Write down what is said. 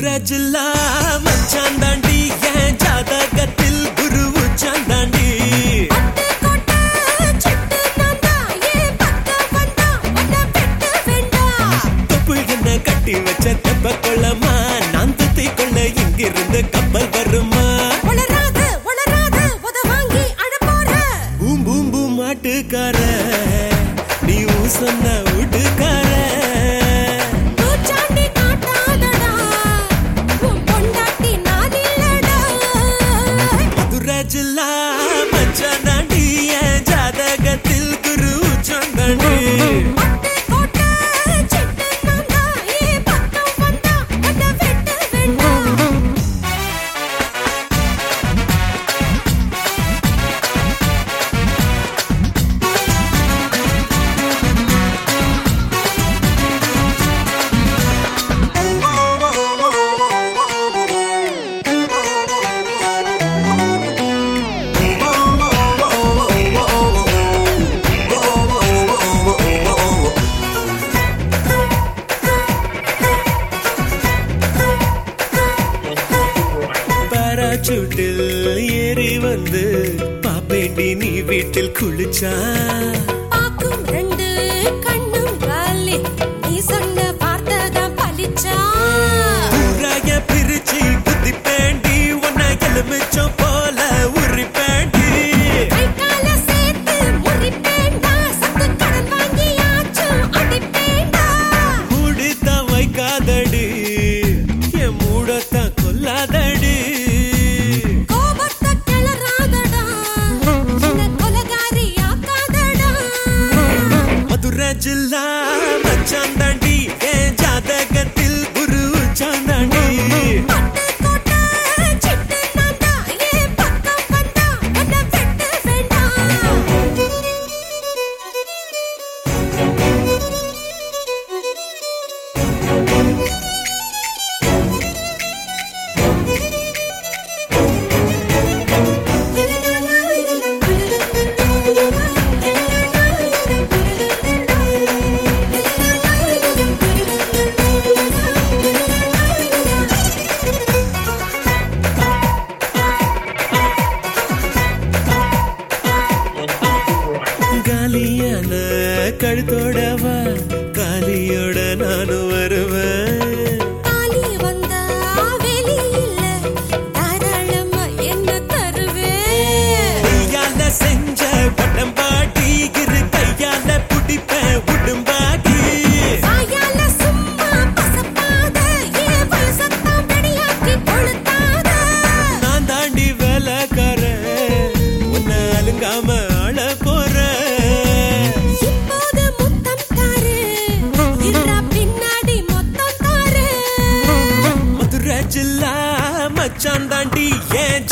மதுராஜில்லா மச்சான் தாண்டி என் ஜாதகத்தில் குரு உச்சான் தாண்டி தொப்பு என்ன கட்டி வச்ச தெப்ப கொள்ளமா? நான் துத்தி கொள்ள இங்கிருந்து கப்பல் வருமா? பூம் பூம் பூம் மாட்டுக்கார பாராசூட்டில் ஏறி வந்து பாப்பேண்டி நீ வீட்டில் குளிச்சா? சொன்ன Jilla. கழுத்தோடவா? மச்சான் தாண்டி ஏன்